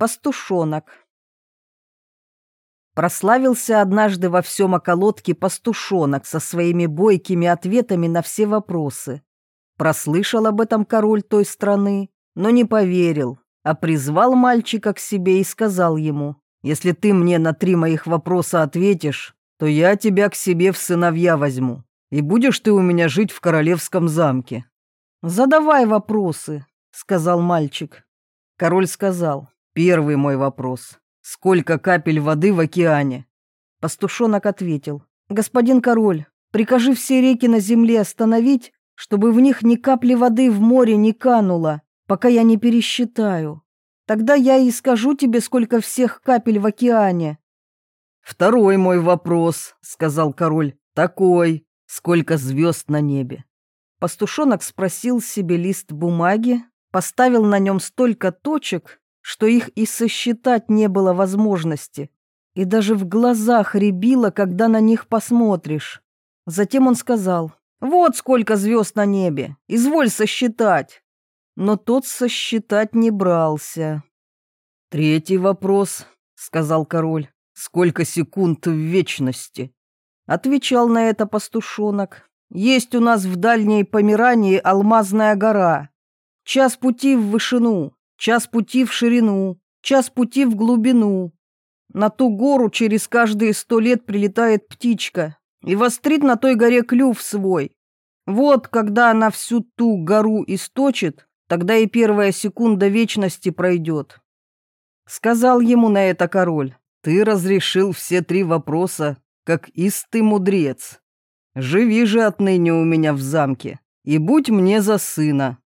Пастушонок. Прославился однажды во всем околотке пастушонок со своими бойкими ответами на все вопросы. Прослышал об этом король той страны, но не поверил, а призвал мальчика к себе и сказал ему, «Если ты мне на три моих вопроса ответишь, то я тебя к себе в сыновья возьму, и будешь ты у меня жить в королевском замке». «Задавай вопросы», — сказал мальчик. Король сказал, Первый мой вопрос. Сколько капель воды в океане? Пастушонок ответил. Господин король, прикажи все реки на земле остановить, чтобы в них ни капли воды в море не кануло, пока я не пересчитаю. Тогда я и скажу тебе, сколько всех капель в океане. Второй мой вопрос, сказал король, такой, сколько звезд на небе. Пастушонок спросил себе лист бумаги, поставил на нем столько точек, что их и сосчитать не было возможности, и даже в глазах рябило, когда на них посмотришь. Затем он сказал, «Вот сколько звезд на небе, изволь сосчитать». Но тот сосчитать не брался. «Третий вопрос», — сказал король, — «сколько секунд в вечности?» Отвечал на это пастушонок. «Есть у нас в дальней Померании алмазная гора. Час пути в вышину, час пути в ширину, час пути в глубину. На ту гору через каждые сто лет прилетает птичка и вострит на той горе клюв свой. Вот когда она всю ту гору источит, тогда и первая секунда вечности пройдет. Сказал ему на это король, ты разрешил все три вопроса, как истый мудрец. Живи же отныне у меня в замке и будь мне за сына.